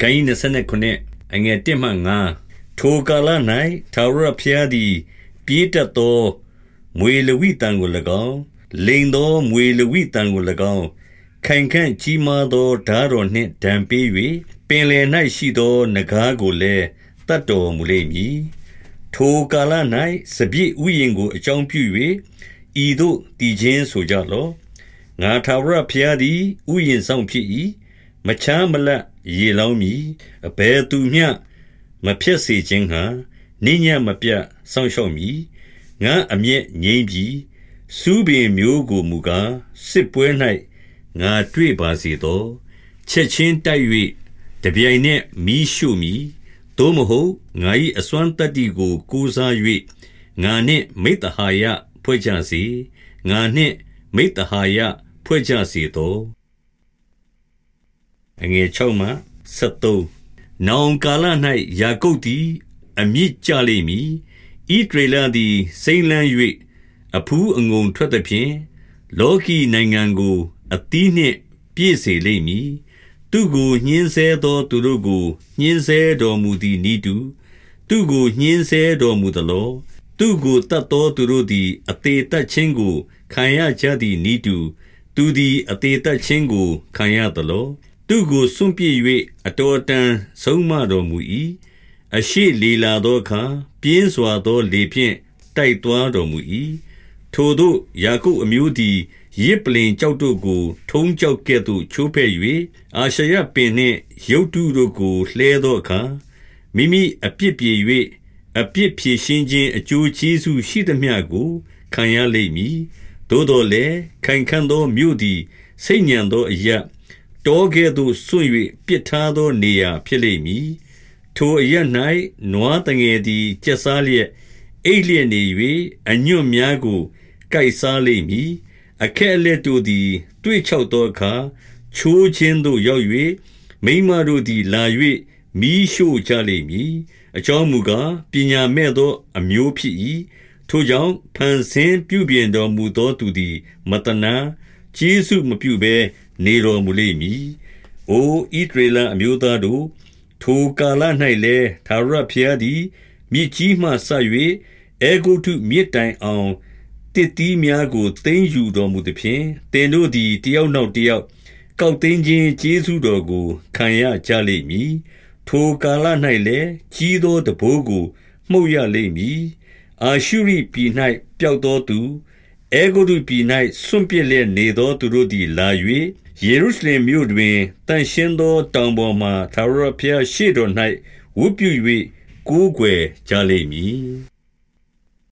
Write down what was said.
အခန်းကြီး29အငယ်1မှ5ထိုကာလ၌ထာဝရဘုရားသည် ပြေးတက်သောမွေလဝိတံကို၎င်းလိန်သောမွေလဝိတံကို၎င်းခိုင်ခန့်ကြီးမားသောဓာတော်နှင့်ဒံပေး၍ပင်လယ်၌ရှိသောနဂါးကိုလည်းတတ်တော်မူလိမ့်မည်ထိုကာလ၌စပြည့်ဥယျင်ကိုအကြောင်းပြု၍ဤသို့တည်ခြင်းဆိုကြလော့ငါထာဝရဘုရားသည်ဥယျင်ဆောင်ဖြစ်၏မချမ်းမလတ် ရေလောင်းမည်အဘယ်သူမျှမဖြစ်စေခြင်းဟံနိညာမပြတ်စောင့်ရှောက်မည်ငါအမျက်ငိမ့်ပြီစူးပင်မျိုးကိုမူကားစစ်ပွဲ၌ငါတွေ့ပါစေသောချက်ချင်းတိုက်၍တပြိုင်နက်မီးရှို့မည်သို့မဟုတ်ငါ၏အစွမ်းတတ္တိကိုကိုးစား၍ငါနှင့်မိတ္တဟာယဖွဲ့ကြစေငါနှင့်မိတ္တဟာယဖွဲ့ကြစေသော အငယ်6မှ73နောင်ကာလ၌ယာကုပ်သည် အမြင့်ကြလိမ့်မည်ဣဒရေလသည်စိမ့်လန်း၍အဖူးအငုံထွက်သည်ဖြင့်လောကီနိုင်ငံကိုအသီးနှင့် ပြည့်စေလိမ့်မည်သူကိုညှင်းဆဲသောသူတို့ကိုညှင်းဆဲတော်မူသည်နိတုသူကိုညှင်းဆဲတော်မူသလောသူကိုတတ်သောသူတို့သည်အသေးတတ်ခြင်းကိုခံရကြသည်နိတုသူသည်အသေးတတ်ခြင်းကိုခံရသလော သူကိုစွန့်ပစ်၍အတော်တန်ဆုံးမတော်မူ၏အရှိလေလာသောအခါပြင်းစွာသောလေဖြင့်တိုက်သွားတော်မူ၏ထိုသို့ယာကုပ်အမျိုးသည်ရစ်ပလင်ကြောက်တို့ကို ထုံးကြောက်ကဲ့သို့ချိုးဖဲ့၍အာရှရပင်နှင့်ရုတ်တုတို့ကိုလှဲသောအခါမိမိအပြစ်ပြေ၍အပြစ်ဖြေရှင်းခြင်းအကျိုးကျေးဇူးရှိသမျှကိုခံရလိမ့်မည်သို့တော်လည်းခိုင်ခံ့သောမြို့သည်စိတ်ညံသောအရာ တောကဲ့သို့ဆွ၍ပစ်ထားသောနေရာဖြစ်လိမ့်မည်ထိုအရ၌နွားတငယ်သည်ကျက်စားလျက်အိတ်လျက်နေ၍အညွန့်များကိုကိုက်စားလိမ့်မည်အခက်အလက်တို့သည် တွေ့ချောက်သောအခါချိုးခြင်းသို့ရောက်၍မိမတို့သည်လာ၍မိရှို့ကြလိမ့်မည်အကြောင်းမူကားပညာမဲ့သော အမျိုးဖြစ်၏ထိုကြောင့်ဖန်ဆင်းပြုပြင်တော်မူသောသူသည် မတနာ ကျေးဇူးမပြုဘဲနေတော်မူလိမ့်မည်။အိုဣဒရေလအမျိုးသားတို့ထိုကာလ၌လည်းသာရဘုရားသည်မြစ်ကြီးမှဆ၍အေဂုတုမြစ်တိုင်အောင်တစ်တီးများကိုသိမ်းယူတော်မူသည်ဖြင့်တင်တို့သည်တယောက်နောက်တယောက်ကောက်သိမ်းခြင်းကျေးဇူးတော်ကိုခံရကြလိမ့်မည်ထိုကာလ၌လည်းကြီးသောတဘိုးကိုမှုတ်ရလိမ့်မည်အာရှုရိပြည်၌ပျောက်သောသူ အေဂုတုပြည်၌ဆွန့်ပစ်လျက်နေသောသူတို့သည်လာ၍ယေရုရှလင်မြို့တွင်တန်ရှင်းသောတောင်ပေါ်မှသာရဘုရားရှေ့တော်၌ဝတ်ပြု၍ကိုးကွယ်ကြလိမ့်မည်